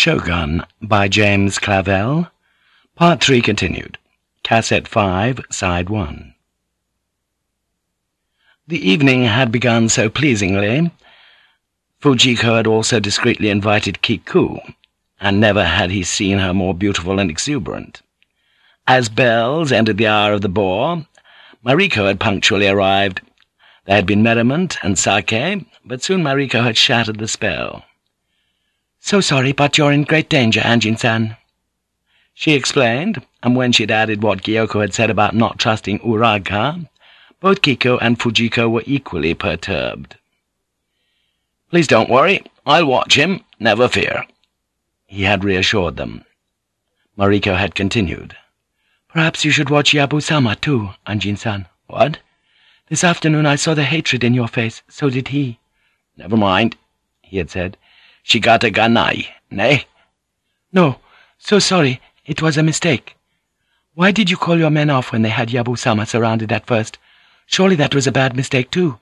Shogun by James Clavell. Part 3 continued. Cassette 5, Side 1. The evening had begun so pleasingly. Fujiko had also discreetly invited Kiku, and never had he seen her more beautiful and exuberant. As bells ended the hour of the boar, Mariko had punctually arrived. There had been merriment and sake, but soon Mariko had shattered the spell. "'So sorry, but you're in great danger, Anjin-san,' she explained, and when she had added what Gyoko had said about not trusting Uraga, both Kiku and Fujiko were equally perturbed. "'Please don't worry. I'll watch him. Never fear,' he had reassured them. Mariko had continued. "'Perhaps you should watch Yabu-sama, too, Anjin-san.' "'What?' "'This afternoon I saw the hatred in your face. So did he.' "'Never mind,' he had said. Shigata ga nai, ne? No, so sorry, it was a mistake. Why did you call your men off when they had Yabu-sama surrounded at first? Surely that was a bad mistake too.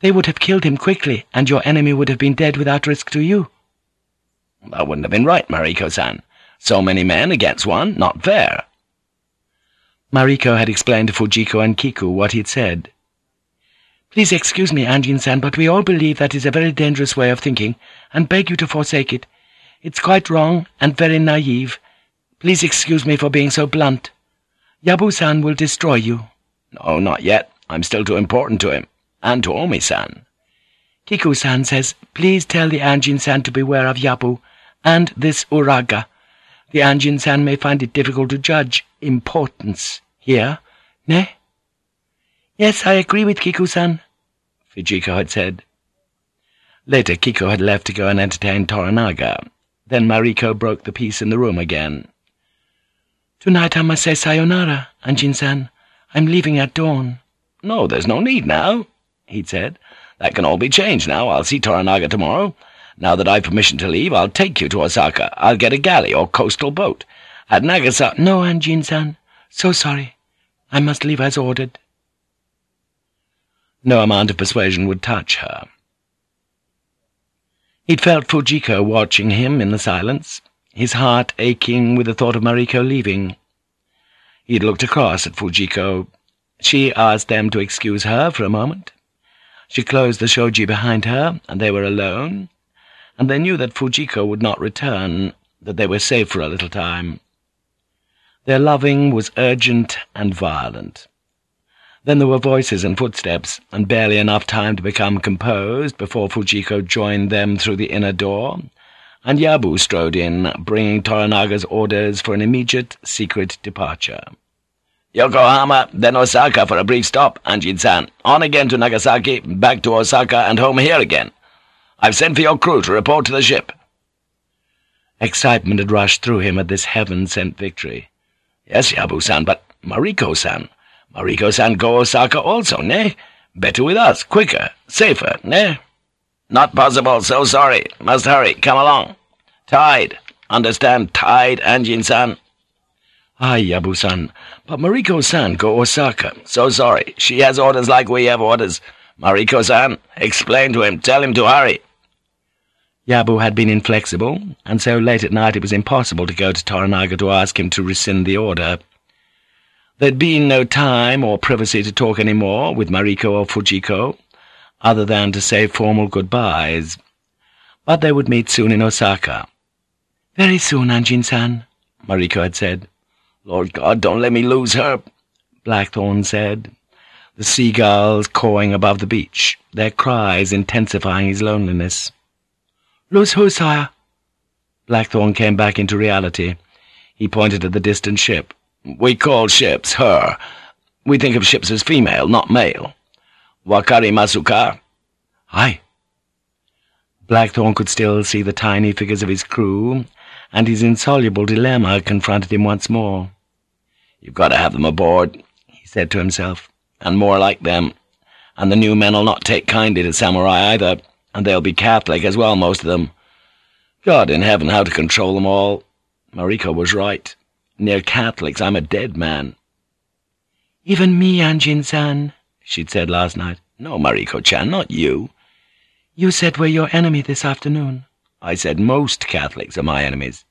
They would have killed him quickly, and your enemy would have been dead without risk to you. That wouldn't have been right, Mariko-san. So many men against one, not fair. Mariko had explained to Fujiko and Kiku what he'd said. Please excuse me, Anjin-san, but we all believe that is a very dangerous way of thinking, and beg you to forsake it. It's quite wrong and very naive. Please excuse me for being so blunt. Yabu-san will destroy you. No, not yet. I'm still too important to him, and to Omi-san. Kiku-san says, please tell the Anjin-san to beware of Yabu, and this Uraga. The Anjin-san may find it difficult to judge importance here, ne? Yes, I agree with Kiku-san, Fujiko had said. Later, Kiku had left to go and entertain Toranaga. Then Mariko broke the peace in the room again. Tonight I must say sayonara, Anjin-san. I'm leaving at dawn. No, there's no need now, he'd said. That can all be changed now. I'll see Toranaga tomorrow. Now that I've permission to leave, I'll take you to Osaka. I'll get a galley or coastal boat. At Nagasaki— No, Anjin-san. So sorry. I must leave as ordered. No amount of persuasion would touch her. He'd felt Fujiko watching him in the silence, his heart aching with the thought of Mariko leaving. He'd looked across at Fujiko. She asked them to excuse her for a moment. She closed the shoji behind her, and they were alone, and they knew that Fujiko would not return, that they were safe for a little time. Their loving was urgent and violent. Then there were voices and footsteps, and barely enough time to become composed before Fujiko joined them through the inner door, and Yabu strode in, bringing Toranaga's orders for an immediate, secret departure. Yokohama, then Osaka for a brief stop, Anjin-san. On again to Nagasaki, back to Osaka, and home here again. I've sent for your crew to report to the ship. Excitement had rushed through him at this heaven-sent victory. Yes, Yabu-san, but Mariko-san... Mariko-san go Osaka also, ne? Better with us, quicker, safer, ne? Not possible, so sorry. Must hurry, come along. Tide. Understand, tide, Anjin-san? Ay, Yabu-san. But Mariko-san go Osaka. So sorry. She has orders like we have orders. Mariko-san, explain to him, tell him to hurry. Yabu had been inflexible, and so late at night it was impossible to go to Toranaga to ask him to rescind the order. There'd been no time or privacy to talk any more with Mariko or Fujiko, other than to say formal goodbyes. But they would meet soon in Osaka. Very soon, Anjin-san, Mariko had said. Lord God, don't let me lose her, Blackthorne said, the seagulls cawing above the beach, their cries intensifying his loneliness. Lose who, sire? Blackthorne came back into reality. He pointed at the distant ship. We call ships her. We think of ships as female, not male. Wakari Masuka? Aye. Blackthorne could still see the tiny figures of his crew, and his insoluble dilemma confronted him once more. You've got to have them aboard, he said to himself, and more like them. And the new men'll not take kindly to samurai either, and they'll be Catholic as well, most of them. God in heaven, how to control them all. Mariko was right. Near Catholics, I'm a dead man. Even me, Anjin-san, she'd said last night. No, Mariko-chan, not you. You said we're your enemy this afternoon. I said most Catholics are my enemies.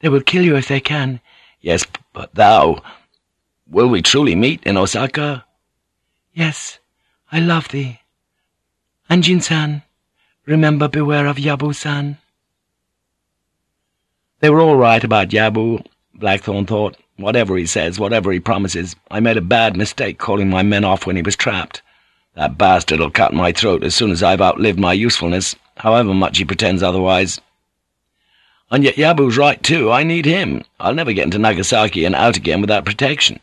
They will kill you if they can. Yes, but thou... Will we truly meet in Osaka? Yes, I love thee. Anjin-san, remember beware of Yabu-san. They were all right about Yabu, Blackthorne thought. Whatever he says, whatever he promises, I made a bad mistake calling my men off when he was trapped. That bastard'll cut my throat as soon as I've outlived my usefulness, however much he pretends otherwise. And yet Yabu's right, too. I need him. I'll never get into Nagasaki and out again without protection.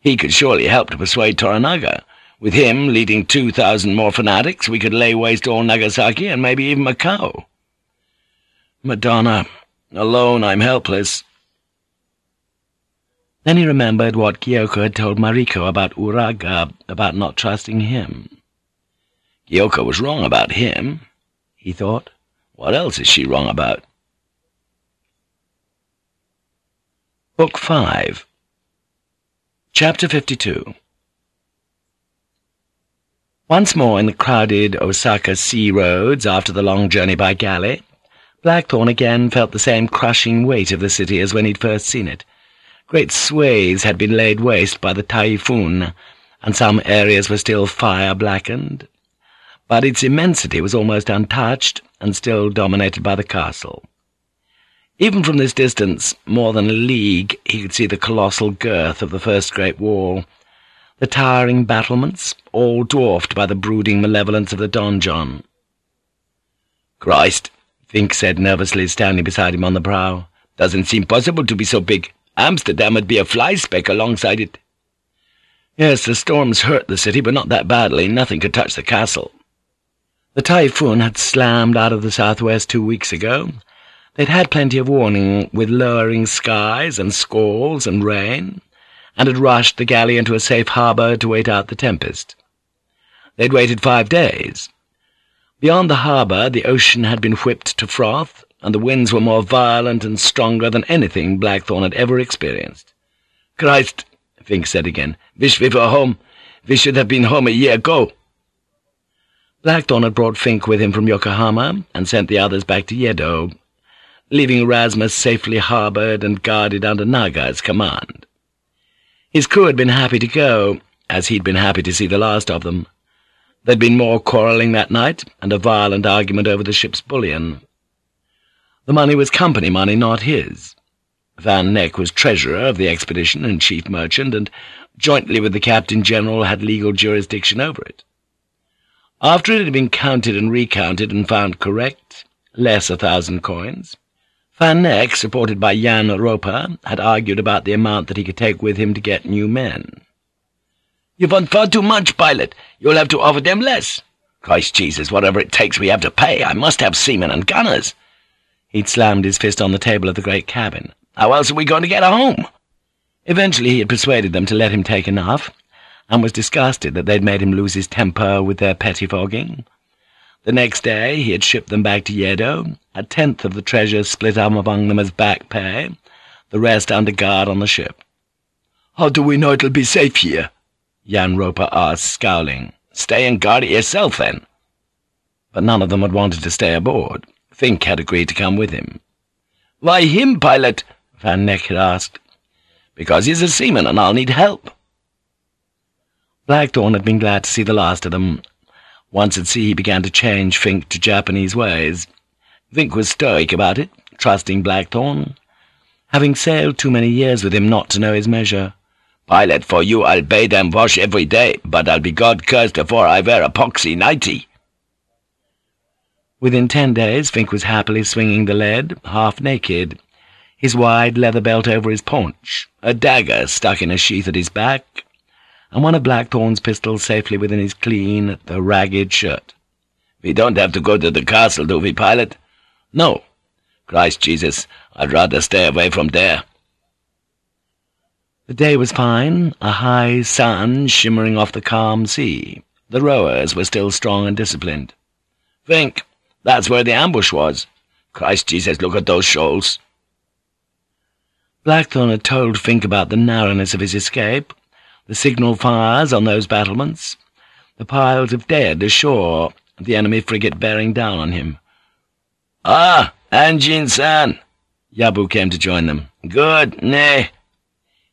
He could surely help to persuade Toranaga. With him leading two thousand more fanatics, we could lay waste all Nagasaki and maybe even Macao. Madonna, alone I'm helpless. Then he remembered what Gyoko had told Mariko about Uraga, about not trusting him. Gyoko was wrong about him, he thought. What else is she wrong about? Book 5 Chapter 52 Once more in the crowded Osaka sea roads after the long journey by galley, Blackthorne again felt the same crushing weight of the city as when he'd first seen it, Great swathes had been laid waste by the typhoon, and some areas were still fire-blackened. But its immensity was almost untouched, and still dominated by the castle. Even from this distance, more than a league, he could see the colossal girth of the first great wall, the towering battlements, all dwarfed by the brooding malevolence of the donjon. "'Christ!' Vinck said nervously, standing beside him on the prow. "'Doesn't seem possible to be so big.' Amsterdam would be a fly-speck alongside it. Yes, the storms hurt the city, but not that badly. Nothing could touch the castle. The typhoon had slammed out of the southwest two weeks ago. They'd had plenty of warning, with lowering skies and squalls and rain, and had rushed the galley into a safe harbour to wait out the tempest. They'd waited five days. Beyond the harbour, the ocean had been whipped to froth, and the winds were more violent and stronger than anything Blackthorne had ever experienced. "'Christ!' Vinck said again. "'Wish we were home. We should have been home a year ago.' Blackthorne had brought Vinck with him from Yokohama and sent the others back to Yedo, leaving Erasmus safely harboured and guarded under Naga's command. His crew had been happy to go, as he'd been happy to see the last of them. There'd been more quarrelling that night, and a violent argument over the ship's bullion. The money was company money, not his. Van Nekk was treasurer of the expedition and chief merchant, and jointly with the captain-general had legal jurisdiction over it. After it had been counted and recounted and found correct, less a thousand coins, Van Nekk, supported by Jan Roper, had argued about the amount that he could take with him to get new men. "'You want far too much, pilot. You'll have to offer them less. Christ Jesus, whatever it takes we have to pay. I must have seamen and gunners.' He'd slammed his fist on the table of the great cabin. How else are we going to get home? Eventually he had persuaded them to let him take enough, and was disgusted that they'd made him lose his temper with their pettifogging. The next day he had shipped them back to Yedo, a tenth of the treasure split up among them as back pay, the rest under guard on the ship. "'How do we know it'll be safe here?' Jan Roper asked, scowling. "'Stay and guard it yourself, then.' But none of them had wanted to stay aboard. Vinck had agreed to come with him. "'Why him, pilot?' Van had asked. "'Because he's a seaman and I'll need help.' Blackthorne had been glad to see the last of them. Once at sea he began to change Vinck to Japanese ways. Vinck was stoic about it, trusting Blackthorne, having sailed too many years with him not to know his measure. "'Pilot, for you I'll bathe and wash every day, but I'll be God-cursed before I wear a poxy nighty.' Within ten days, Vinck was happily swinging the lead, half naked, his wide leather belt over his paunch, a dagger stuck in a sheath at his back, and one of Blackthorne's pistols safely within his clean, though ragged shirt. "'We don't have to go to the castle, do we, pilot?' "'No. Christ Jesus, I'd rather stay away from there.' The day was fine, a high sun shimmering off the calm sea. The rowers were still strong and disciplined. "'Vinck, that's where the ambush was. Christ Jesus, look at those shoals. Blackthorne had told Vinck about the narrowness of his escape, the signal fires on those battlements, the piles of dead ashore, the enemy frigate bearing down on him. "'Ah!' Anjin-san! Yabu came to join them. Good, nay.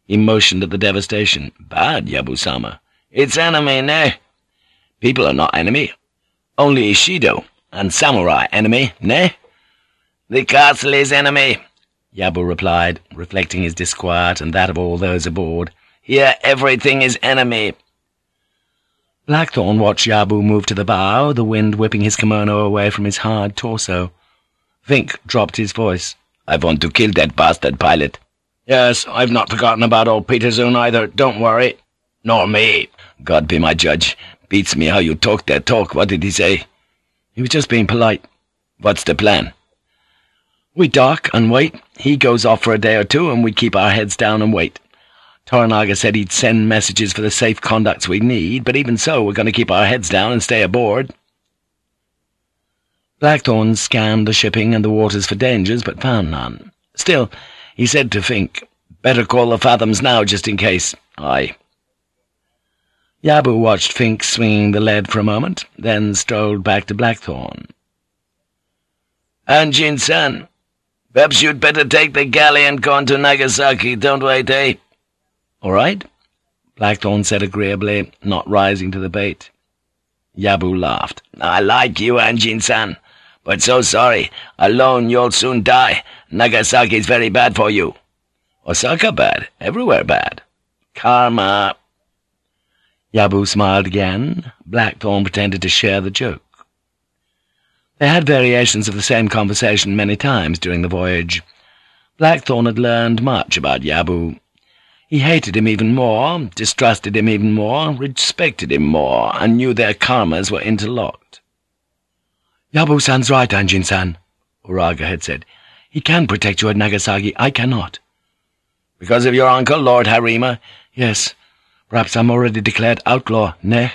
He motioned at the devastation. Bad, Yabu-sama. It's enemy, nay. People are not enemy. Only Ishido and samurai enemy, nay? The castle is enemy, Yabu replied, reflecting his disquiet and that of all those aboard. Here everything is enemy. Blackthorne watched Yabu move to the bow, the wind whipping his kimono away from his hard torso. Vinck dropped his voice. I want to kill that bastard pilot. Yes, I've not forgotten about old Pieterzoon either, don't worry. Nor me. God be my judge. Beats me how you talk that talk. What did he say? He was just being polite. What's the plan? We dock and wait. He goes off for a day or two, and we keep our heads down and wait. Toranaga said he'd send messages for the safe conducts we need, but even so, we're going to keep our heads down and stay aboard. Blackthorne scanned the shipping and the waters for dangers, but found none. Still, he said to Vinck, Better call the fathoms now, just in case. Aye. Yabu watched Vinck swinging the lead for a moment, then strolled back to Blackthorne. Anjin-san, perhaps you'd better take the galley and go on to Nagasaki, don't wait, eh? All right, Blackthorne said agreeably, not rising to the bait. Yabu laughed. I like you, Anjin-san, but so sorry. Alone you'll soon die. Nagasaki's very bad for you. Osaka bad, everywhere bad. Karma. Yabu smiled again. Blackthorne pretended to share the joke. They had variations of the same conversation many times during the voyage. Blackthorne had learned much about Yabu, he hated him even more, distrusted him even more, respected him more, and knew their karmas were interlocked. Yabu-san's right, Anjin-san, Uraga had said. He can protect you at Nagasaki. I cannot. Because of your uncle, Lord Harima? Yes. Perhaps I'm already declared outlaw, ne?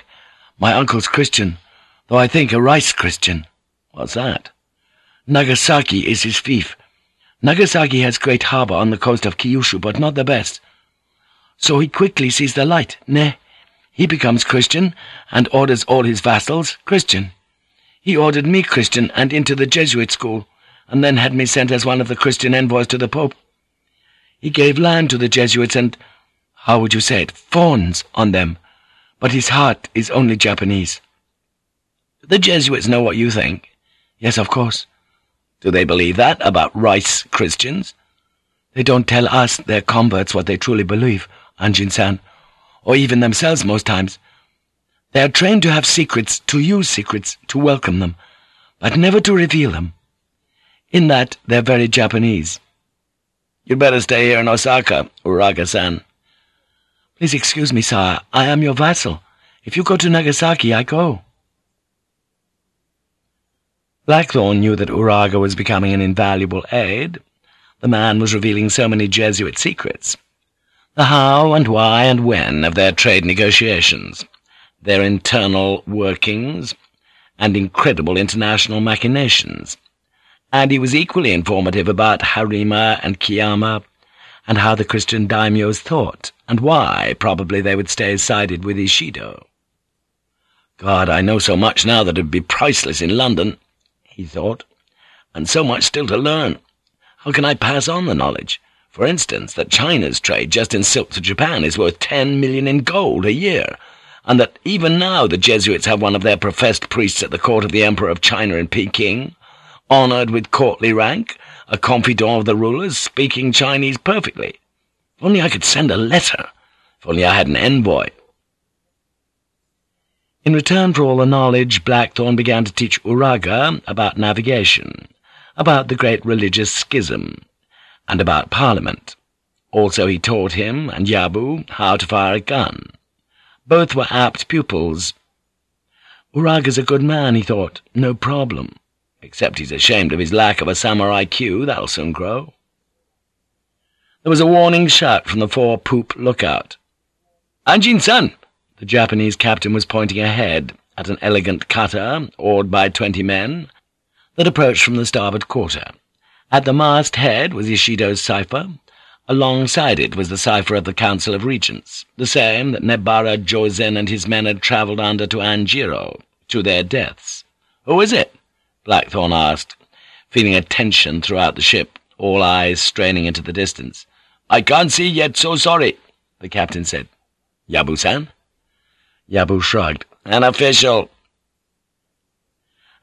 My uncle's Christian, though I think a rice Christian. What's that? Nagasaki is his fief. Nagasaki has great harbour on the coast of Kyushu, but not the best so he quickly sees the light, ne? He becomes Christian, and orders all his vassals Christian. He ordered me Christian and into the Jesuit school, and then had me sent as one of the Christian envoys to the Pope. He gave land to the Jesuits and, how would you say it, fawns on them, but his heart is only Japanese. The Jesuits know what you think. Yes, of course. Do they believe that about rice Christians? They don't tell us, their converts, what they truly believe, Anjin-san, or even themselves most times. They are trained to have secrets, to use secrets, to welcome them, but never to reveal them. In that, they're very Japanese. You'd better stay here in Osaka, Uraga-san. Please excuse me, sire. I am your vassal. If you go to Nagasaki, I go. Blackthorne knew that Uraga was becoming an invaluable aid. The man was revealing so many Jesuit secrets the how and why and when of their trade negotiations, their internal workings, and incredible international machinations. And he was equally informative about Harima and Kiyama, and how the Christian daimyos thought, and why probably they would stay sided with Ishido. God, I know so much now that it would be priceless in London, he thought, and so much still to learn. How can I pass on the knowledge? For instance, that China's trade just in silk to Japan is worth ten million in gold a year, and that even now the Jesuits have one of their professed priests at the court of the Emperor of China in Peking, honored with courtly rank, a confidant of the rulers, speaking Chinese perfectly. If only I could send a letter. If only I had an envoy. In return for all the knowledge, Blackthorne began to teach Uraga about navigation, about the great religious schism, and about Parliament. Also he taught him and Yabu how to fire a gun. Both were apt pupils. Uraga's a good man, he thought, no problem. Except he's ashamed of his lack of a samurai queue, that'll soon grow. There was a warning shout from the fore-poop lookout. Anjin-san! The Japanese captain was pointing ahead at an elegant cutter, oared by twenty men, that approached from the starboard quarter. At the mast-head was Ishido's cipher. Alongside it was the cipher of the Council of Regents, the same that Nebara Jozen and his men had travelled under to Anjiro, to their deaths. "'Who is it?' Blackthorne asked. feeling a tension throughout the ship, all eyes straining into the distance. "'I can't see yet, so sorry,' the captain said. "'Yabu-san?' Yabu shrugged. "'An official.'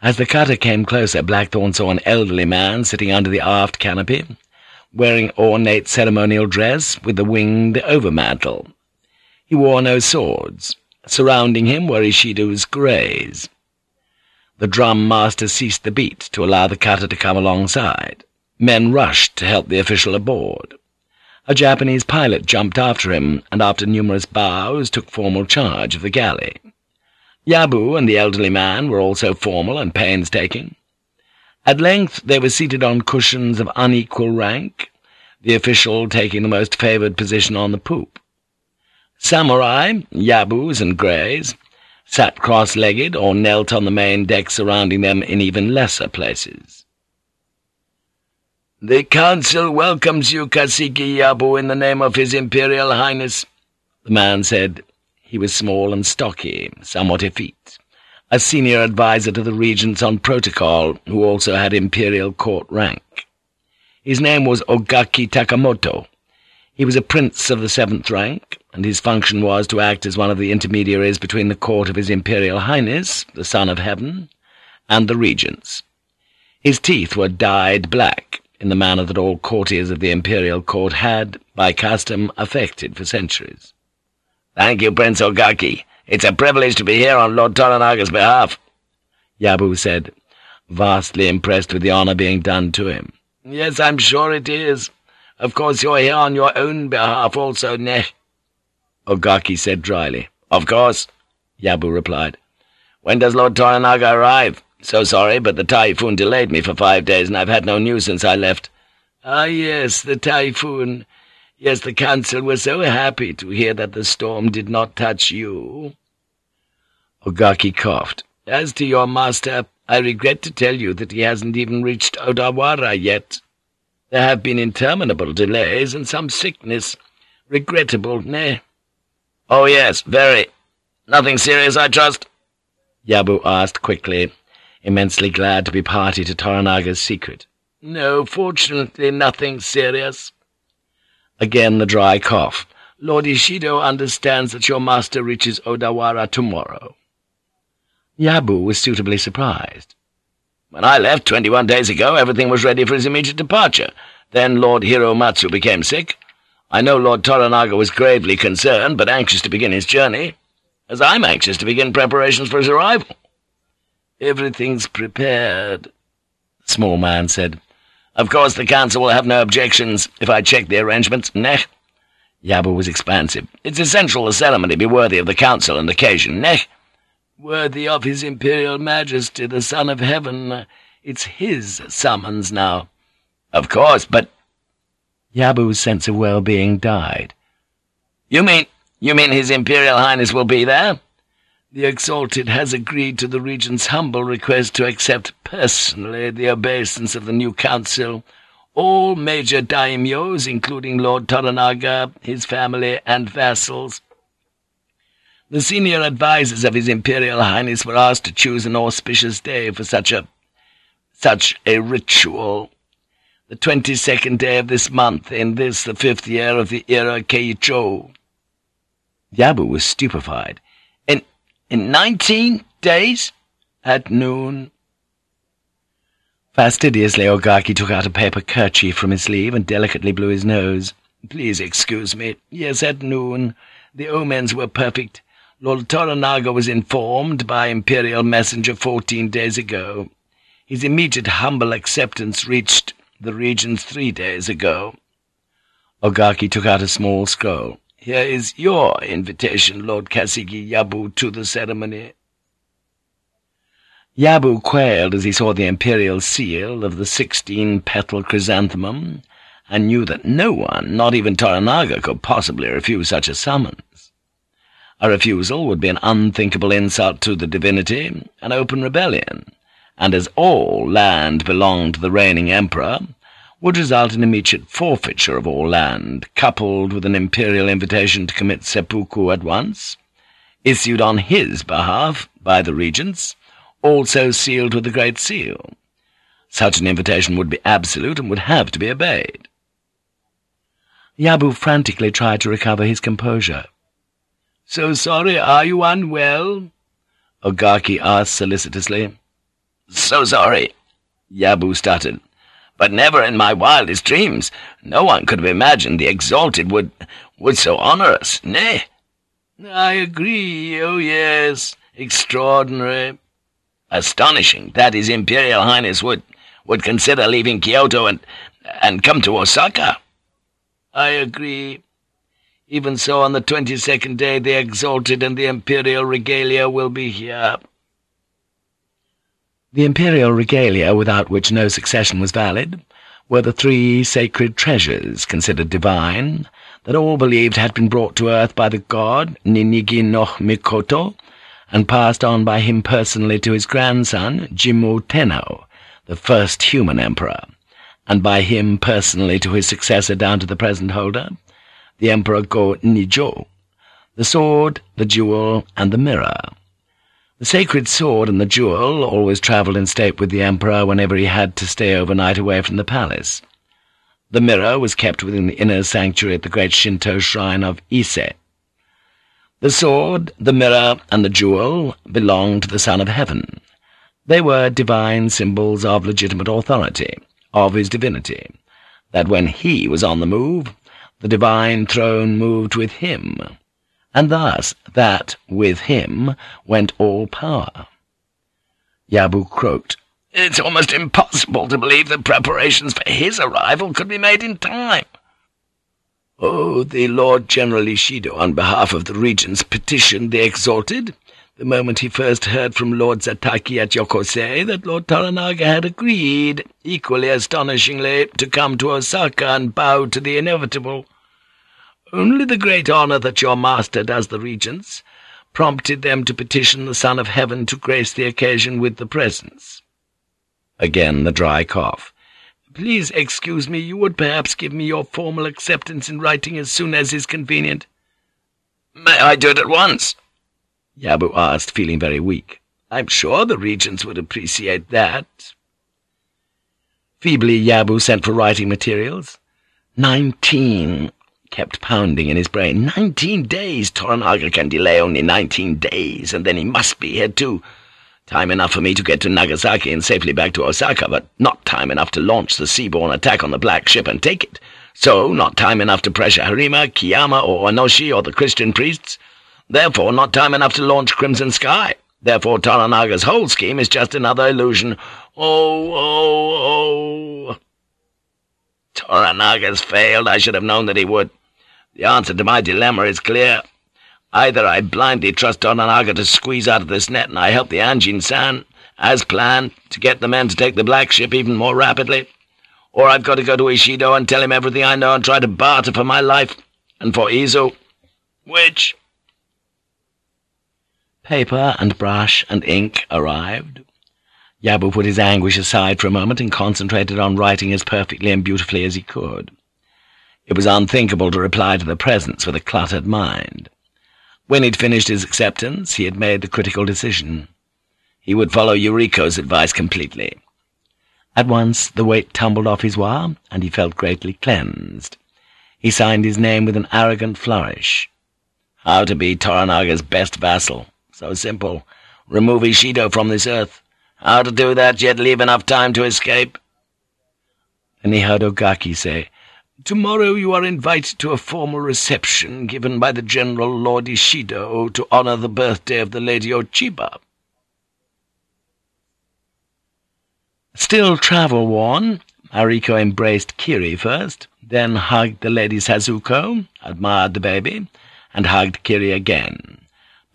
As the cutter came closer, Blackthorne saw an elderly man sitting under the aft canopy, wearing ornate ceremonial dress with the winged overmantle. He wore no swords. Surrounding him were Ishido's greys. The drum master ceased the beat to allow the cutter to come alongside. Men rushed to help the official aboard. A Japanese pilot jumped after him, and after numerous bows took formal charge of the galley. Yabu and the elderly man were also formal and painstaking. At length they were seated on cushions of unequal rank, the official taking the most favoured position on the poop. Samurai, Yabus and Greys, sat cross-legged or knelt on the main deck surrounding them in even lesser places. "'The Council welcomes you, Kasigi Yabu, in the name of His Imperial Highness,' the man said. He was small and stocky, somewhat effete, a senior adviser to the regents on protocol, who also had imperial court rank. His name was Ogaki Takamoto. He was a prince of the seventh rank, and his function was to act as one of the intermediaries between the court of His Imperial Highness, the Son of Heaven, and the regents. His teeth were dyed black, in the manner that all courtiers of the imperial court had, by custom, affected for centuries. "'Thank you, Prince Ogaki. It's a privilege to be here on Lord Toranaga's behalf,' Yabu said, vastly impressed with the honour being done to him. "'Yes, I'm sure it is. Of course you're here on your own behalf also, ne?' Ogaki said dryly. "'Of course,' Yabu replied. "'When does Lord Toranaga arrive?' So sorry, but the typhoon delayed me for five days, and I've had no news since I left. Ah, yes, the typhoon. Yes, the council was so happy to hear that the storm did not touch you. Ogaki coughed. As to your master, I regret to tell you that he hasn't even reached Odawara yet. There have been interminable delays and some sickness. Regrettable, nay? Oh, yes, very. Nothing serious, I trust? Yabu asked quickly, immensely glad to be party to Toranaga's secret. No, fortunately nothing serious. Again the dry cough. Lord Ishido understands that your master reaches Odawara tomorrow. Yabu was suitably surprised. When I left twenty-one days ago, everything was ready for his immediate departure. Then Lord Hiromatsu became sick. I know Lord Toranaga was gravely concerned, but anxious to begin his journey, as I'm anxious to begin preparations for his arrival. Everything's prepared, the small man said. Of course the council will have no objections if I check the arrangements, neh? Yabu was expansive. It's essential the ceremony be worthy of the council and occasion, neh? Worthy of his imperial majesty, the son of heaven. It's his summons now. Of course, but... Yabu's sense of well-being died. You mean, you mean his imperial highness will be there? The Exalted has agreed to the regent's humble request to accept personally the obeisance of the new council. All major daimyos, including Lord Toranaga, his family, and vassals. The senior advisers of His Imperial Highness were asked to choose an auspicious day for such a... such a ritual. The twenty-second day of this month, in this, the fifth year of the era Keicho. Yabu was stupefied. In in nineteen days? At noon. Fastidiously Ogaki took out a paper kerchief from his sleeve and delicately blew his nose. Please excuse me. Yes, at noon. The omens were perfect. Lord Toranaga was informed by imperial messenger fourteen days ago. His immediate humble acceptance reached the regions three days ago. Ogaki took out a small scroll. Here is your invitation, Lord Kasigi Yabu, to the ceremony.' Yabu quailed as he saw the imperial seal of the sixteen-petal chrysanthemum, and knew that no one, not even Toranaga, could possibly refuse such a summons. A refusal would be an unthinkable insult to the divinity, an open rebellion, and as all land belonged to the reigning emperor, would result in immediate forfeiture of all land, coupled with an imperial invitation to commit seppuku at once, issued on his behalf by the regents, also sealed with the Great Seal. Such an invitation would be absolute and would have to be obeyed. Yabu frantically tried to recover his composure. "'So sorry, are you unwell?' Ogaki asked solicitously. "'So sorry,' Yabu stuttered. "'But never in my wildest dreams. No one could have imagined the Exalted would would so honour us, nay?' "'I agree, oh yes, extraordinary.' "'Astonishing that His Imperial Highness would would consider leaving Kyoto and and come to Osaka.' "'I agree. Even so, on the twenty-second day, the Exalted and the Imperial Regalia will be here.' The imperial regalia, without which no succession was valid, were the three sacred treasures considered divine, that all believed had been brought to earth by the god Ninigi no Mikoto, and passed on by him personally to his grandson, Jimmu Tenno, the first human emperor, and by him personally to his successor down to the present holder, the Emperor Go-Nijo, the sword, the jewel, and the mirror. The sacred sword and the jewel always travelled in state with the Emperor whenever he had to stay overnight away from the palace. The mirror was kept within the inner sanctuary at the great Shinto shrine of Ise. The sword, the mirror, and the jewel belonged to the Son of Heaven. They were divine symbols of legitimate authority, of his divinity, that when he was on the move, the divine throne moved with him, and thus that with him went all power. Yabu croaked, it's almost impossible to believe that preparations for his arrival could be made in time. Oh, the Lord General Ishido, on behalf of the regents, petitioned the Exalted, the moment he first heard from Lord Zataki at Yokose that Lord Toranaga had agreed, equally astonishingly, to come to Osaka and bow to the inevitable. Only the great honour that your master does the regents prompted them to petition the Son of Heaven to grace the occasion with the presence. Again the dry cough. Please excuse me, you would perhaps give me your formal acceptance in writing as soon as is convenient. May I do it at once? Yabu asked, feeling very weak. I'm sure the regents would appreciate that. Feebly, Yabu sent for writing materials. Nineteen kept pounding in his brain. Nineteen days! Toranaga can delay only nineteen days, and then he must be here too. Time enough for me to get to Nagasaki and safely back to Osaka, but not time enough to launch the seaborne attack on the Black Ship and take it. So, not time enough to pressure Harima, Kiyama, or Onoshi, or the Christian priests. Therefore, not time enough to launch Crimson Sky. Therefore, Toranaga's whole scheme is just another illusion. Oh, oh, oh. Toranaga's failed. I should have known that he would. The answer to my dilemma is clear. Either I blindly trust Toranaga to squeeze out of this net, and I help the Anjin-san, as planned, to get the men to take the black ship even more rapidly, or I've got to go to Ishido and tell him everything I know and try to barter for my life, and for Izu. Which? Paper and brush and ink arrived. Yabu put his anguish aside for a moment and concentrated on writing as perfectly and beautifully as he could. It was unthinkable to reply to the presence with a cluttered mind. When he'd finished his acceptance, he had made the critical decision. He would follow Yuriko's advice completely. At once the weight tumbled off his wa, and he felt greatly cleansed. He signed his name with an arrogant flourish. How to be Toranaga's best vassal. So simple. Remove Ishido from this earth. How to do that, yet leave enough time to escape. Then he heard Ogaki say, Tomorrow you are invited to a formal reception given by the General Lord Ishido to honor the birthday of the Lady Ochiba. Still travel-worn, Mariko embraced Kiri first, then hugged the Lady Sazuko, admired the baby, and hugged Kiri again.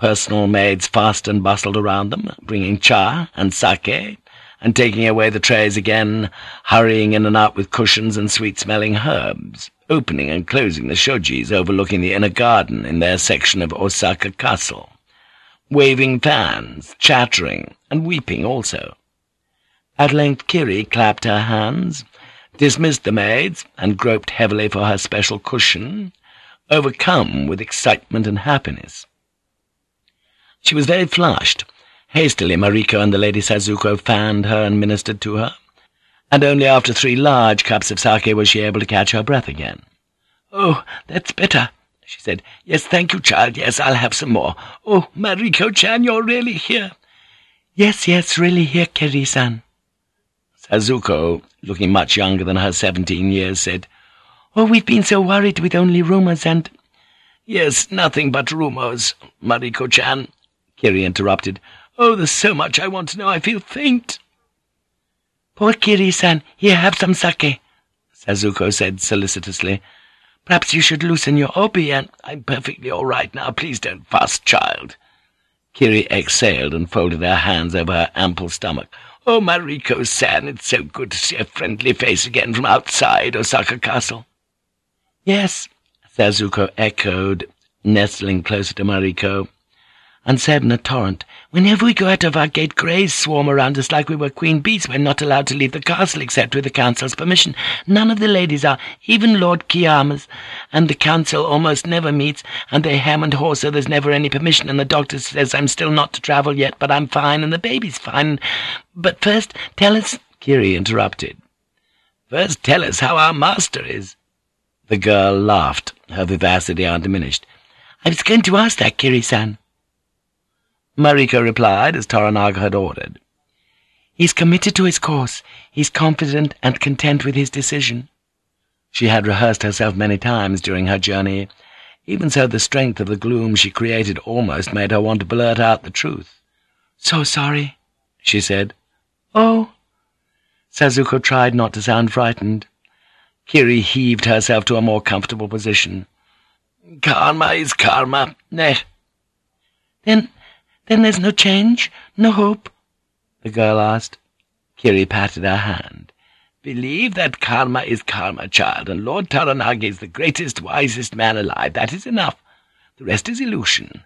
Personal maids fussed and bustled around them, bringing cha and sake, and taking away the trays again, hurrying in and out with cushions and sweet-smelling herbs, opening and closing the shojis overlooking the inner garden in their section of Osaka Castle, waving fans, chattering, and weeping also. At length Kiri clapped her hands, dismissed the maids, and groped heavily for her special cushion, overcome with excitement and happiness. She was very flushed, Hastily Mariko and the Lady Sazuko fanned her and ministered to her. and only after three large cups of sake was she able to catch her breath again. "'Oh, that's better,' she said. "'Yes, thank you, child. Yes, I'll have some more. Oh, Mariko-chan, you're really here.' "'Yes, yes, really here, Kiri-san.' Sazuko, looking much younger than her seventeen years, said, "'Oh, we've been so worried with only rumors and—' "'Yes, nothing but rumors, Mariko-chan,' Kiri interrupted. "'Oh, there's so much I want to know, I feel faint.' "'Poor Kiri-san, here, have some sake,' Sazuko said solicitously. "'Perhaps you should loosen your obi and—' "'I'm perfectly all right now. Please don't fuss, child.' Kiri exhaled and folded her hands over her ample stomach. Oh, Mariko-san, it's so good to see a friendly face again from outside Osaka Castle. Yes, Sazuko echoed, nestling closer to Mariko, and said in a torrent, Whenever we go out of our gate, greys swarm around us like we were queen bees. We're not allowed to leave the castle except with the council's permission. None of the ladies are, even Lord Kiyama's. and the council almost never meets, and they hem and haw so there's never any permission, and the doctor says I'm still not to travel yet, but I'm fine, and the baby's fine. But first, tell us— Kiri interrupted. First tell us how our master is. The girl laughed, her vivacity undiminished. I was going to ask that, Kiri-san. Mariko replied as Toranaga had ordered. He's committed to his course. He's confident and content with his decision. She had rehearsed herself many times during her journey. Even so, the strength of the gloom she created almost made her want to blurt out the truth. "'So sorry,' she said. "'Oh?' Sazuko tried not to sound frightened. Kiri heaved herself to a more comfortable position. "'Karma is karma, ne?' "'Then then there's no change? No hope?' the girl asked. Kiri patted her hand. Believe that karma is karma, child, and Lord Toranaga is the greatest, wisest man alive. That is enough. The rest is illusion.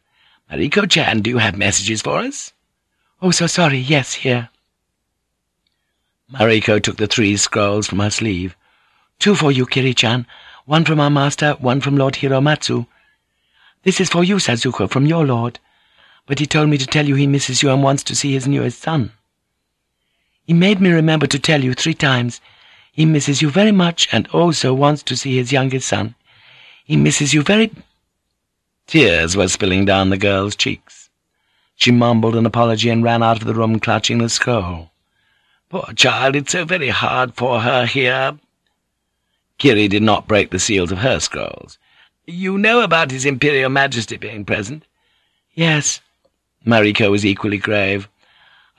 Mariko-chan, do you have messages for us? Oh, so sorry. Yes, here. Mariko took the three scrolls from her sleeve. Two for you, Kiri-chan. One from our master, one from Lord Hiromatsu. This is for you, Sazuko, from your lord but he told me to tell you he misses you and wants to see his newest son. He made me remember to tell you three times. He misses you very much and also wants to see his youngest son. He misses you very... Tears were spilling down the girl's cheeks. She mumbled an apology and ran out of the room clutching the scroll. Poor child, it's so very hard for her here. Kiri did not break the seals of her scrolls. You know about His Imperial Majesty being present? Yes, Mariko was equally grave.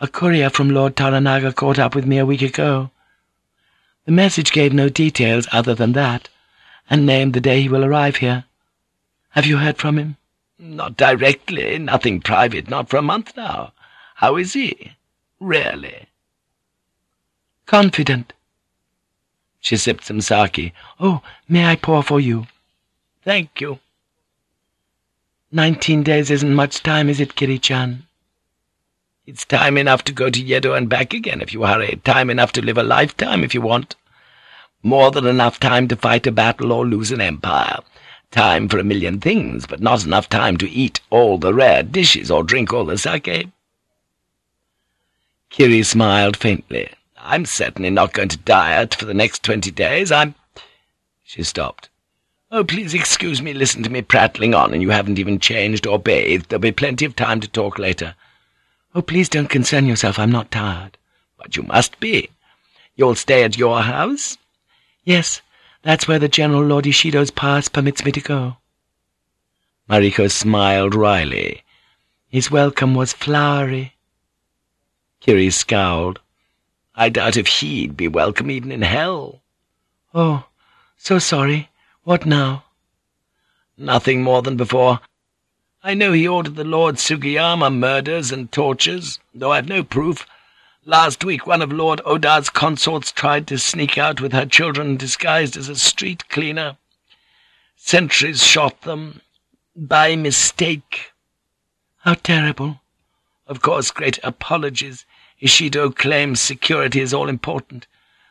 A courier from Lord Toranaga caught up with me a week ago. The message gave no details other than that, and named the day he will arrive here. Have you heard from him? Not directly, nothing private, not for a month now. How is he? Really? Confident. She sipped some sake. Oh, may I pour for you? Thank you. Nineteen days isn't much time, is it, Kiri-chan? It's time enough to go to Yedo and back again if you hurry. Time enough to live a lifetime if you want. More than enough time to fight a battle or lose an empire. Time for a million things, but not enough time to eat all the rare dishes or drink all the sake. Kiri smiled faintly. I'm certainly not going to diet for the next twenty days. I'm... She stopped. Oh, please excuse me, listen to me prattling on, and you haven't even changed or bathed. There'll be plenty of time to talk later. Oh, please don't concern yourself. I'm not tired. But you must be. You'll stay at your house? Yes, that's where the General Lord Ishido's pass permits me to go. Mariko smiled wryly. His welcome was flowery. Kiri scowled. I doubt if he'd be welcome even in hell. Oh, so sorry. What now? Nothing more than before. I know he ordered the Lord Sugiyama murders and tortures, though I've no proof. Last week one of Lord Oda's consorts tried to sneak out with her children disguised as a street cleaner. Sentries shot them. By mistake. How terrible. Of course, great apologies. Ishido claims security is all important.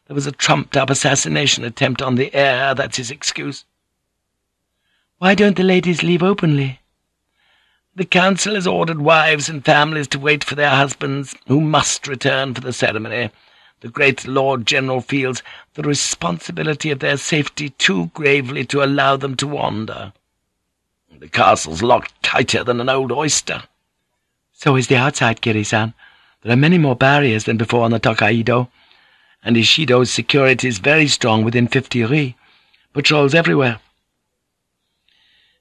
There was a trumped-up assassination attempt on the heir, that's his excuse. Why don't the ladies leave openly? The council has ordered wives and families to wait for their husbands, who must return for the ceremony. the great Lord General feels the responsibility of their safety too gravely to allow them to wander. The castle's locked tighter than an old oyster. So is the outside, Kiri-san. There are many more barriers than before on the Tokaido, and Ishido's security is very strong within fifty ri. Patrols everywhere.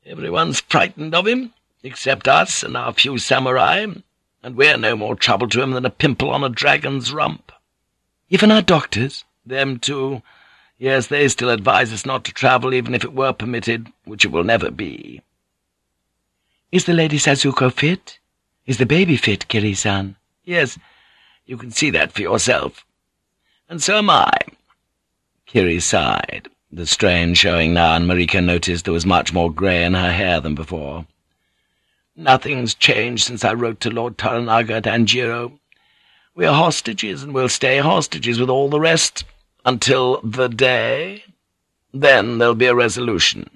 Everyone's frightened of him, except us and our few samurai, and we're no more trouble to him than a pimple on a dragon's rump. Even our doctors? Them too. Yes, they still advise us not to travel even if it were permitted, which it will never be. Is the Lady Sazuko fit? Is the baby fit, Kiri-san? Yes, you can see that for yourself. And so am I. Kiri sighed, the strain showing now, and Mariko noticed there was much more grey in her hair than before. Nothing's changed since I wrote to Lord Toranaga at Anjiro. We are hostages, and we'll stay hostages with all the rest until the day. Then there'll be a resolution.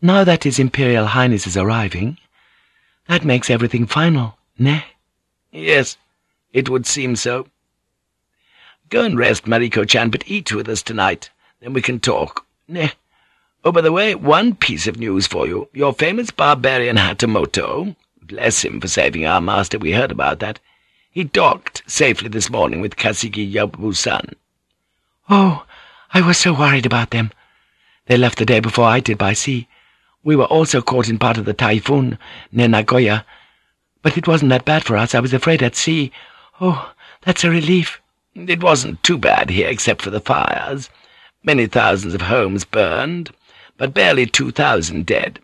Now that His Imperial Highness is arriving, that makes everything final, ne? Yes, it would seem so. Go and rest, Mariko-chan, but eat with us tonight. Then we can talk. Ne? Oh, by the way, one piece of news for you. Your famous barbarian Hatamoto, bless him for saving our master, we heard about that. He docked safely this morning with Kasigi Yabu-san. Oh, I was so worried about them. They left the day before I did by sea. We were also caught in part of the typhoon near Nagoya. But it wasn't that bad for us. I was afraid at sea. Oh, that's a relief. It wasn't too bad here, except for the fires. Many thousands of homes burned but barely 2,000 dead.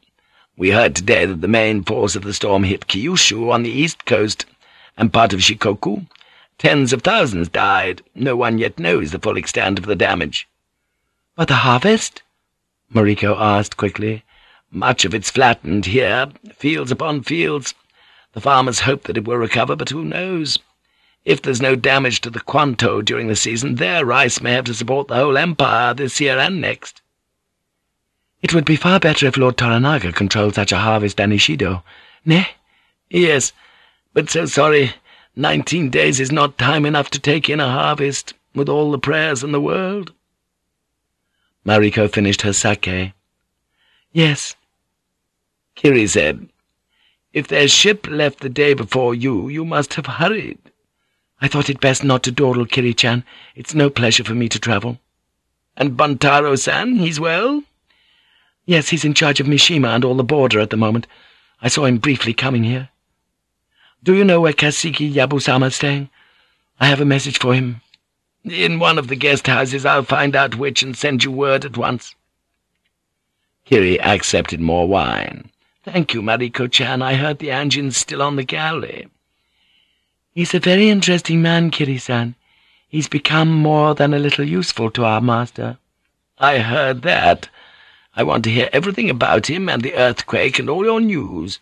We heard today that the main force of the storm hit Kyushu on the east coast and part of Shikoku. Tens of thousands died. No one yet knows the full extent of the damage. But the harvest? Mariko asked quickly. Much of it's flattened here, fields upon fields. The farmers hope that it will recover, but who knows? If there's no damage to the Kwanto during the season, their rice may have to support the whole empire this year and next. It would be far better if Lord Toranaga controlled such a harvest than Ishido. Ne? Yes, but so sorry. Nineteen days is not time enough to take in a harvest, with all the prayers in the world. Mariko finished her sake. Yes. Kiri said, If their ship left the day before you, you must have hurried. I thought it best not to dawdle, Kiri-chan. It's no pleasure for me to travel. And Buntaro-san, he's well? Yes, he's in charge of Mishima and all the border at the moment. I saw him briefly coming here. Do you know where Kasigi Yabusama's staying? I have a message for him. In one of the guest houses. I'll find out which and send you word at once. Kiri accepted more wine. Thank you, Mariko-chan. I heard the Anjin's still on the galley. He's a very interesting man, Kiri-san. He's become more than a little useful to our master. I heard that. I want to hear everything about him and the earthquake and all your news.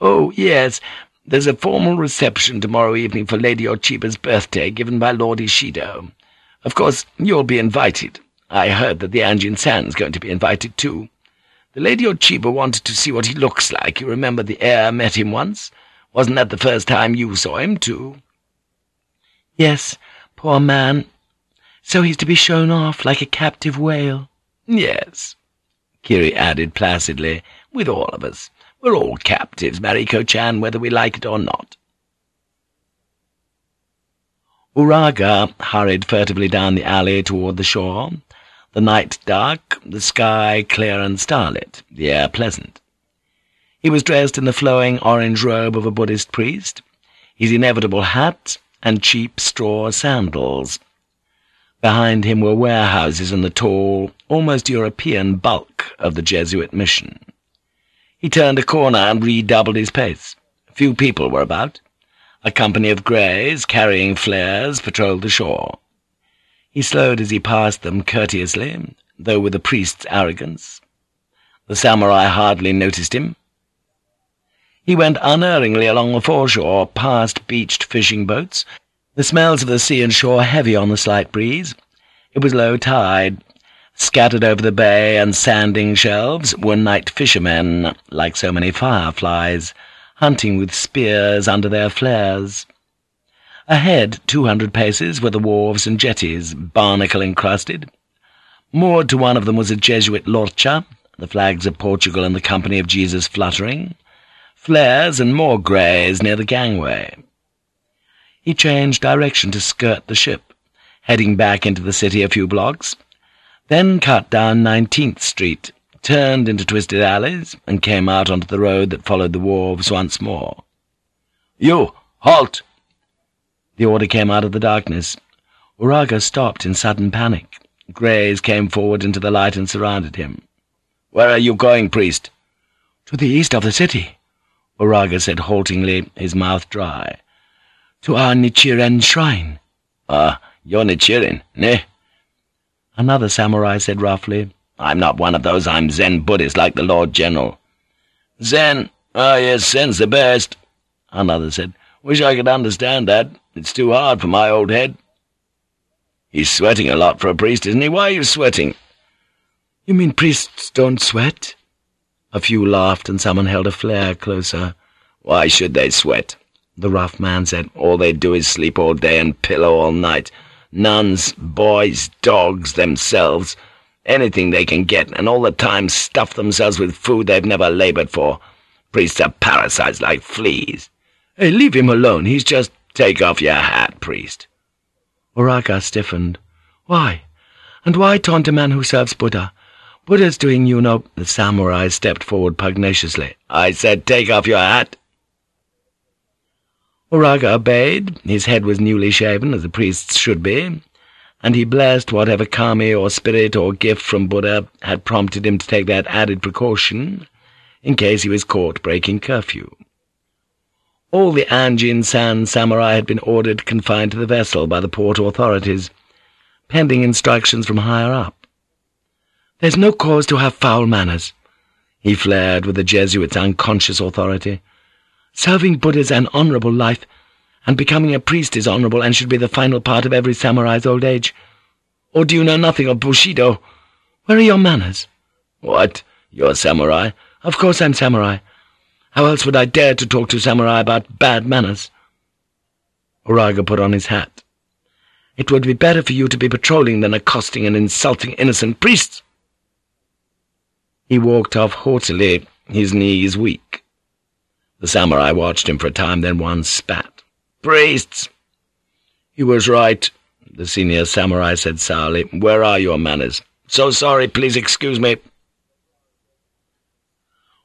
Oh, yes, there's a formal reception tomorrow evening for Lady Ochiba's birthday given by Lord Ishido. Of course, you'll be invited. I heard that the Anjin-san's going to be invited, too. The Lady Ochiba wanted to see what he looks like. You remember the heir met him once? Wasn't that the first time you saw him, too? Yes, poor man. So he's to be shown off like a captive whale. Yes. Kiri added placidly, with all of us. We're all captives, Mariko-chan, whether we like it or not. Uraga hurried furtively down the alley toward the shore, the night dark, the sky clear and starlit, the air pleasant. He was dressed in the flowing orange robe of a Buddhist priest, his inevitable hat and cheap straw sandals. Behind him were warehouses and the tall, almost European bulk of the Jesuit mission. He turned a corner and redoubled his pace. Few people were about. A company of greys, carrying flares, patrolled the shore. He slowed as he passed them courteously, though with a priest's arrogance. The samurai hardly noticed him. He went unerringly along the foreshore, past beached fishing boats, the smells of the sea and shore heavy on the slight breeze. It was low tide. Scattered over the bay and sanding shelves were night fishermen, like so many fireflies, hunting with spears under their flares. Ahead, two hundred paces, were the wharves and jetties, barnacle-encrusted. Moored to one of them was a Jesuit lorcha, the flags of Portugal and the Company of Jesus fluttering, flares and more greys near the gangway. He changed direction to skirt the ship, heading back into the city a few blocks, then cut down 19th Street, turned into twisted alleys, and came out onto the road that followed the wharves once more. "'You! Halt!' The order came out of the darkness. Uraga stopped in sudden panic. Greys came forward into the light and surrounded him. "'Where are you going, priest?' "'To the east of the city,' Uraga said haltingly, his mouth dry. "'To our Nichiren shrine.' "'Ah, you're Nichiren, ne?' Another samurai said roughly, I'm not one of those, I'm Zen Buddhist like the Lord General. Zen? Ah, yes, Zen's the best. Another said, Wish I could understand that. It's too hard for my old head. He's sweating a lot for a priest, isn't he? Why are you sweating? You mean priests don't sweat? A few laughed and someone held a flare closer. Why should they sweat? The rough man said, All they do is sleep all day and pillow all night nuns, boys, dogs, themselves, anything they can get, and all the time stuff themselves with food they've never labored for. Priests are parasites like fleas. Hey, leave him alone, he's just— Take off your hat, priest. Uraga stiffened. Why? And why taunt a man who serves Buddha? Buddha's doing you no— The samurai stepped forward pugnaciously. I said take off your hat. Uraga obeyed. His head was newly shaven, as a priest's should be, and he blessed whatever kami or spirit or gift from Buddha had prompted him to take that added precaution in case he was caught breaking curfew. All the Anjin-san samurai had been ordered confined to the vessel by the port authorities, pending instructions from higher up. There's no cause to have foul manners, he flared with the Jesuit's unconscious authority. Serving Buddha is an honourable life, and becoming a priest is honourable and should be the final part of every samurai's old age. Or do you know nothing of Bushido? Where are your manners? What? You're a samurai? Of course I'm samurai. How else would I dare to talk to samurai about bad manners? Uraga put on his hat. It would be better for you to be patrolling than accosting and insulting innocent priests. He walked off haughtily, his knees weak. The samurai watched him for a time, then one spat. "'Priests!' "'He was right,' the senior samurai said sourly. "'Where are your manners?' "'So sorry, please excuse me.'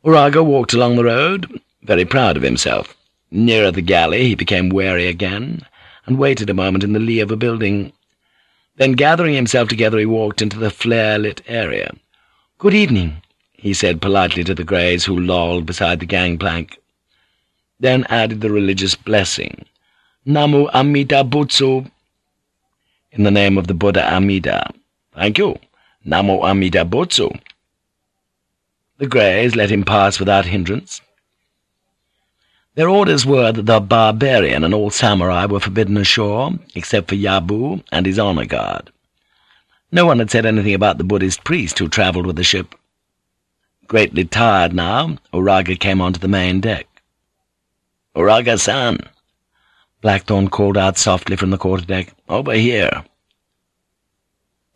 Uraga walked along the road, very proud of himself. Nearer the galley, he became wary again, and waited a moment in the lee of a building. Then, gathering himself together, he walked into the flare-lit area. "'Good evening,' he said politely to the greys who lolled beside the gangplank then added the religious blessing, Namu Amida Butsu, in the name of the Buddha Amida. Thank you. Namu Amida Butsu. The Greys let him pass without hindrance. Their orders were that the barbarian and all samurai were forbidden ashore, except for Yabu and his honor guard. No one had said anything about the Buddhist priest who travelled with the ship. Greatly tired now, Uraga came onto the main deck. Uraga-san, Blackthorne called out softly from the quarterdeck. Over here.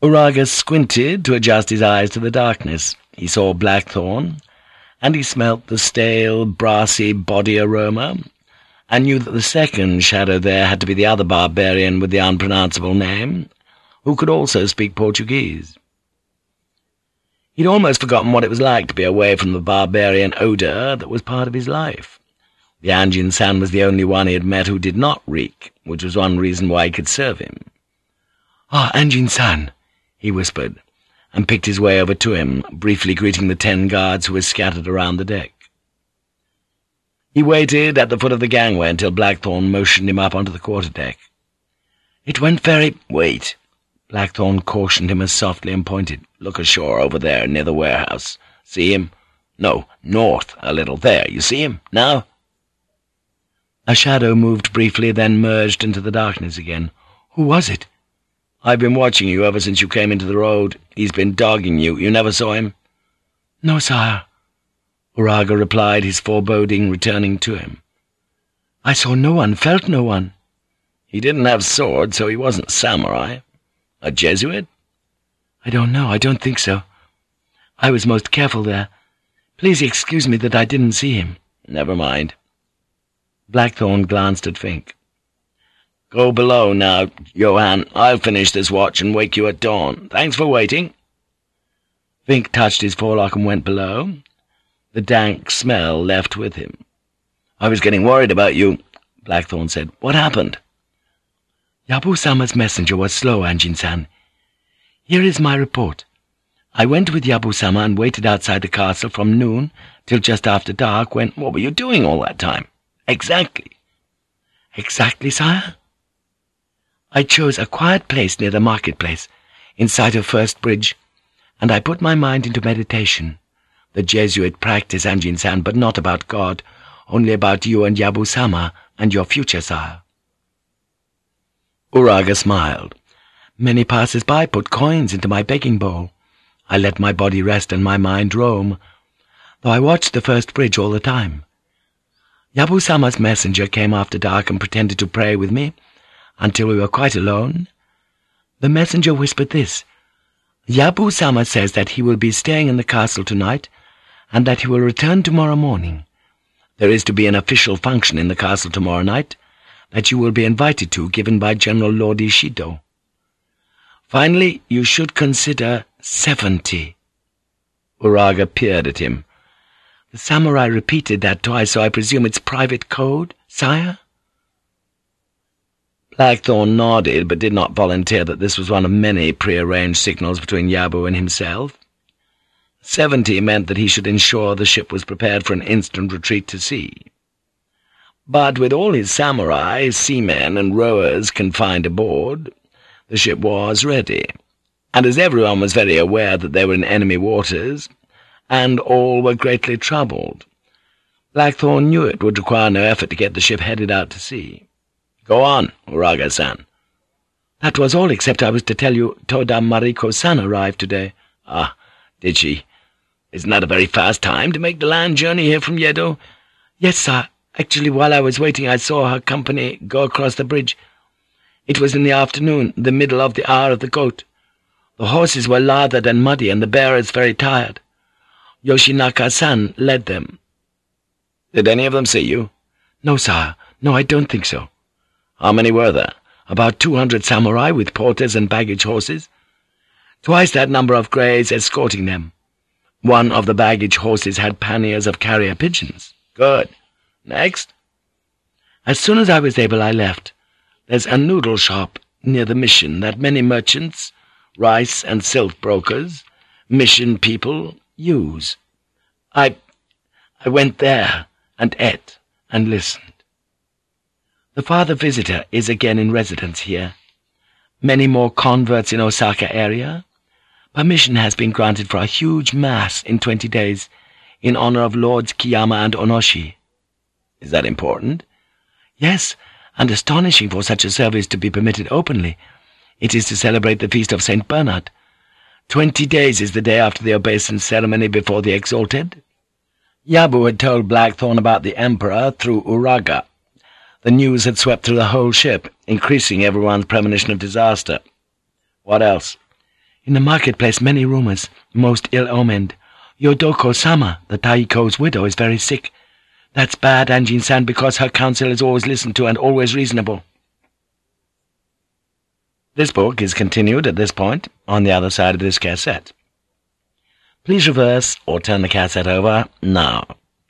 Uraga squinted to adjust his eyes to the darkness. He saw Blackthorne, and he smelt the stale, brassy body aroma, and knew that the second shadow there had to be the other barbarian with the unpronounceable name, who could also speak Portuguese. He'd almost forgotten what it was like to be away from the barbarian odour that was part of his life. The Anjin-san was the only one he had met who did not reek, which was one reason why he could serve him. "'Ah, Anjin-san,' he whispered, and picked his way over to him, briefly greeting the ten guards who were scattered around the deck. He waited at the foot of the gangway until Blackthorne motioned him up onto the quarter-deck. It went very— Wait. Blackthorne cautioned him as softly and pointed. Look ashore over there, near the warehouse. See him? No, north a little. There, you see him? Now? A shadow moved briefly, then merged into the darkness again. Who was it? I've been watching you ever since you came into the road. He's been dogging you. You never saw him? No, sire. Uraga replied, his foreboding returning to him. I saw no one, felt no one. He didn't have sword, so he wasn't samurai. A Jesuit? I don't know. I don't think so. I was most careful there. Please excuse me that I didn't see him. Never mind. Blackthorne glanced at Vinck. Go below now, Johann. I'll finish this watch and wake you at dawn. Thanks for waiting. Vinck touched his forelock and went below. The dank smell left with him. I was getting worried about you, Blackthorne said. What happened? Yabu-sama's messenger was slow, Anjin-san. Here is my report. I went with Yabu-sama and waited outside the castle from noon till just after dark when— What were you doing all that time? Exactly. Exactly, sire? I chose a quiet place near the marketplace, in sight of First Bridge, and I put my mind into meditation. The Jesuit practice, Anjin-san, but not about God, only about you and Yabu-sama and your future, sire. Uraga smiled. Many passers-by put coins into my begging bowl. I let my body rest and my mind roam, though I watched the first bridge all the time. Yabu-sama's messenger came after dark and pretended to pray with me until we were quite alone. The messenger whispered this, Yabu-sama says that he will be staying in the castle tonight and that he will return tomorrow morning. There is to be an official function in the castle tomorrow night that you will be invited to, given by General Lord Ishido. Finally, you should consider seventy. Uraga peered at him. The samurai repeated that twice, so I presume it's private code, sire? Blackthorne nodded, but did not volunteer that this was one of many prearranged signals between Yabu and himself. Seventy meant that he should ensure the ship was prepared for an instant retreat to sea. But with all his samurai, seamen, and rowers confined aboard, the ship was ready, and as everyone was very aware that they were in enemy waters, and all were greatly troubled, Blackthorne knew it would require no effort to get the ship headed out to sea. Go on, Uraga-san. That was all, except I was to tell you Toda Mariko-san arrived today. Ah, did she? Isn't that a very fast time to make the land journey here from Yedo? Yes, sir. Actually, while I was waiting, I saw her company go across the bridge. It was in the afternoon, the middle of the hour of the goat. The horses were lathered and muddy, and the bearers very tired. Yoshinaka-san led them. Did any of them see you? No, sir. No, I don't think so. How many were there? About two hundred samurai with porters and baggage horses. Twice that number of greys escorting them. One of the baggage horses had panniers of carrier pigeons. Good. Next? As soon as I was able, I left. There's a noodle shop near the mission that many merchants, rice and silk brokers, mission people, use. I... I went there and ate and listened. The father visitor is again in residence here. Many more converts in Osaka area. Permission has been granted for a huge mass in twenty days in honor of Lords Kiyama and Onoshi. Is that important? Yes, and astonishing for such a service to be permitted openly. It is to celebrate the feast of St. Bernard. Twenty days is the day after the obeisance ceremony before the exalted. Yabu had told Blackthorne about the Emperor through Uraga. The news had swept through the whole ship, increasing everyone's premonition of disaster. What else? In the marketplace many rumors, most ill-omened. Yodoko-sama, the Taiko's widow, is very sick. That's bad, Anjin-san, because her counsel is always listened to and always reasonable. This book is continued at this point on the other side of this cassette. Please reverse or turn the cassette over now.